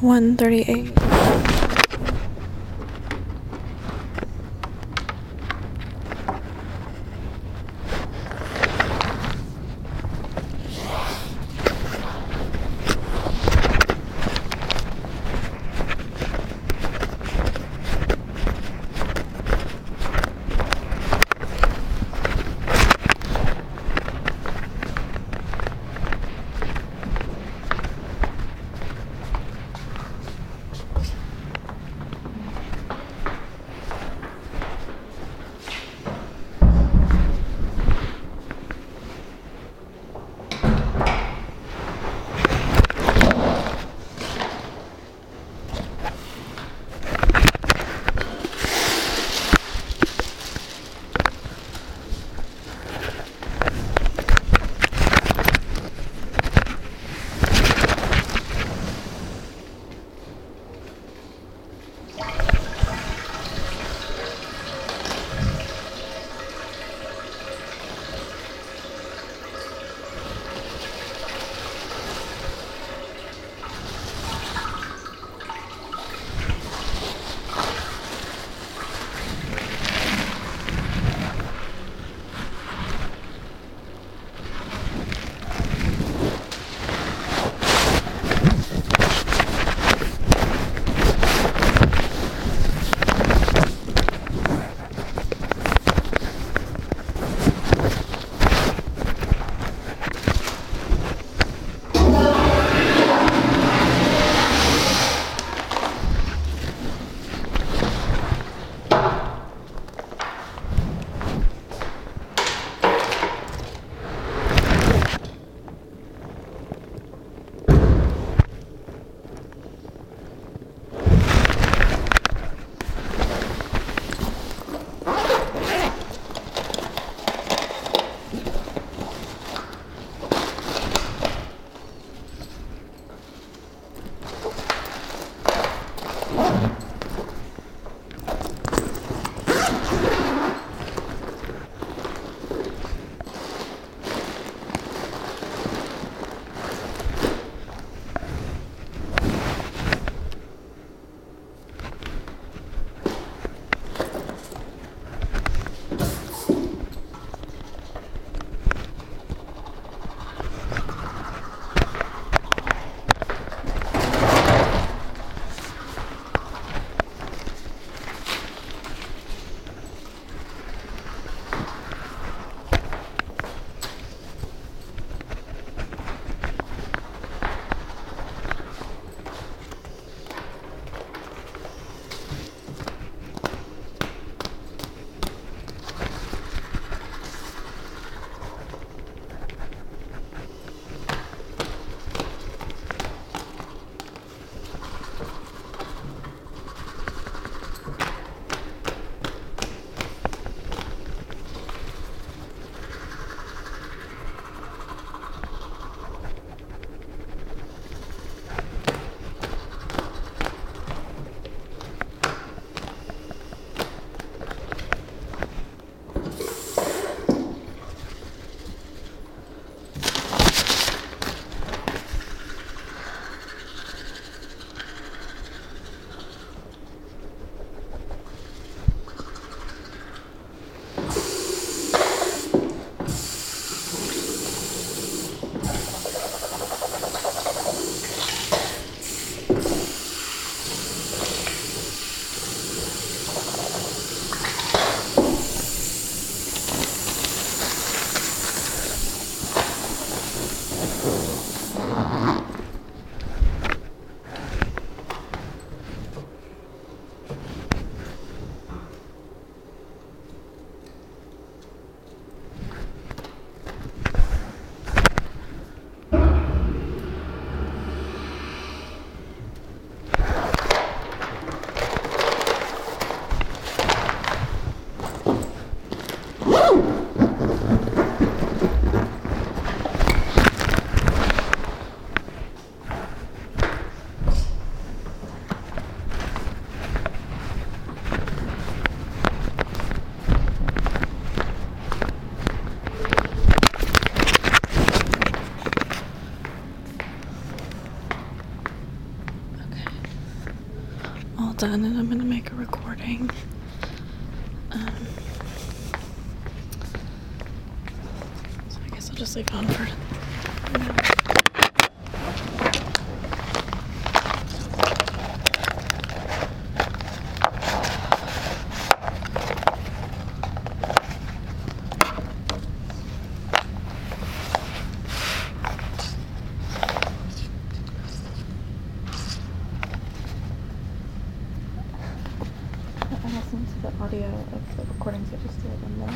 138. Oh. And I'm gonna make a recording. Um, so I guess I'll just leave on for now. I listened to the audio of the recordings I just did, and then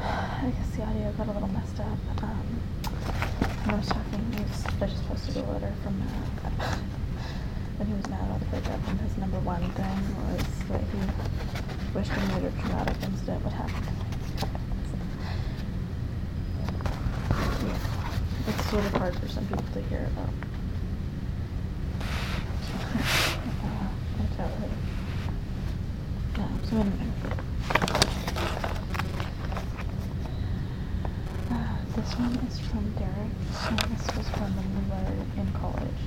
I guess the audio got a little messed up. Um, when I was talking, he was I just posted a letter from Matt. when he was mad about the breakup, and his number one thing was that he wished a major traumatic incident would happen. yeah, it's sort of hard for some people to hear about. uh, mortality. Yeah, so anyway. Uh, this one is from Derek. this was from when we were in college.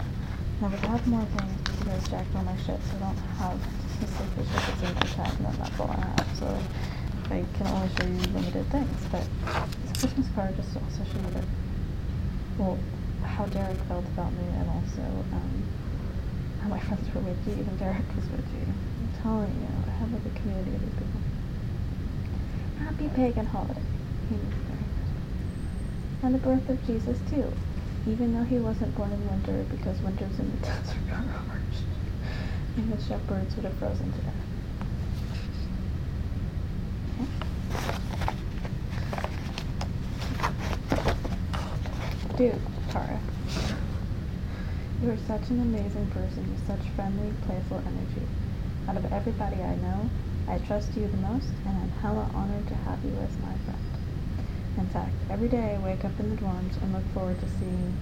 And I would have more things because Jack all my shit, so I don't have secret shit in the chat, and that's all I have. So I can only show you limited things. But this Christmas card just also show you that, well, how Derek felt about me, and also um, how my friends were with you, even Derek was with you. I'm telling you, I have like a community of these people. Happy pagan holiday. He was very good. And the birth of Jesus too. Even though he wasn't born in winter because winters in the desert are harsh. And the shepherds would have frozen to death. Dude, Tara. You are such an amazing person with such friendly, playful energy. Out of everybody I know, I trust you the most, and I'm hella honored to have you as my friend. In fact, every day I wake up in the dorms and look forward to seeing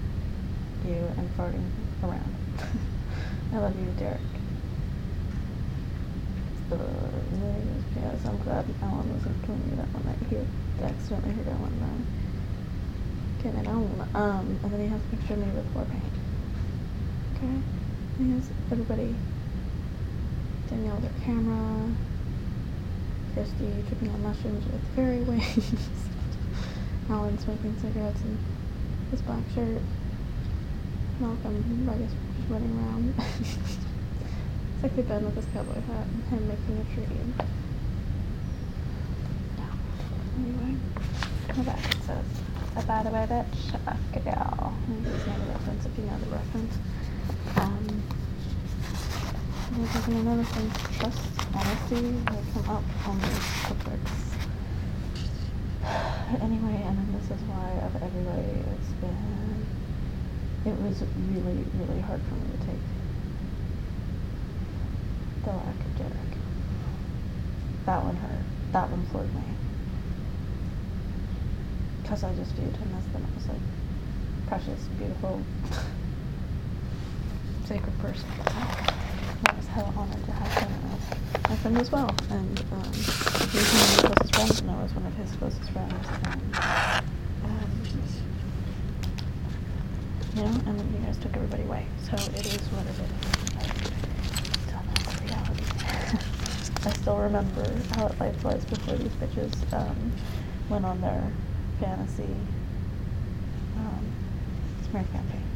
you and farting around. I love you, Derek. Uh, yes, I'm glad Alan wasn't killing me that one night. He accidentally heard Alan uh, getting it on. Um, and then he has a picture of me with war paint. Okay. And here's everybody. Danielle with her camera. Christy tripping on mushrooms with fairy wings. Alan smoking cigarettes in his black shirt. Malcolm, I guess, just running around. It's like the Ben with his cowboy hat and him making a tree. Yeah. Anyway, the back says, uh, by the way, it all. It's not a reference if you know the reference. Um, there's another thing, trust, honesty, they come up on these topics. Anyway, and then this is why of everybody it's been, it was really, really hard for me to take the lack of Derek. That one hurt. That one floored me. Because I just viewed him as the most like precious, beautiful, sacred person. I was hella honored to have him as my friend as well. And um, was one of his closest friends. And um, you know, and then you guys took everybody away. So it is what it is. I still remember how life was before these bitches um, went on their fantasy um, smear campaign.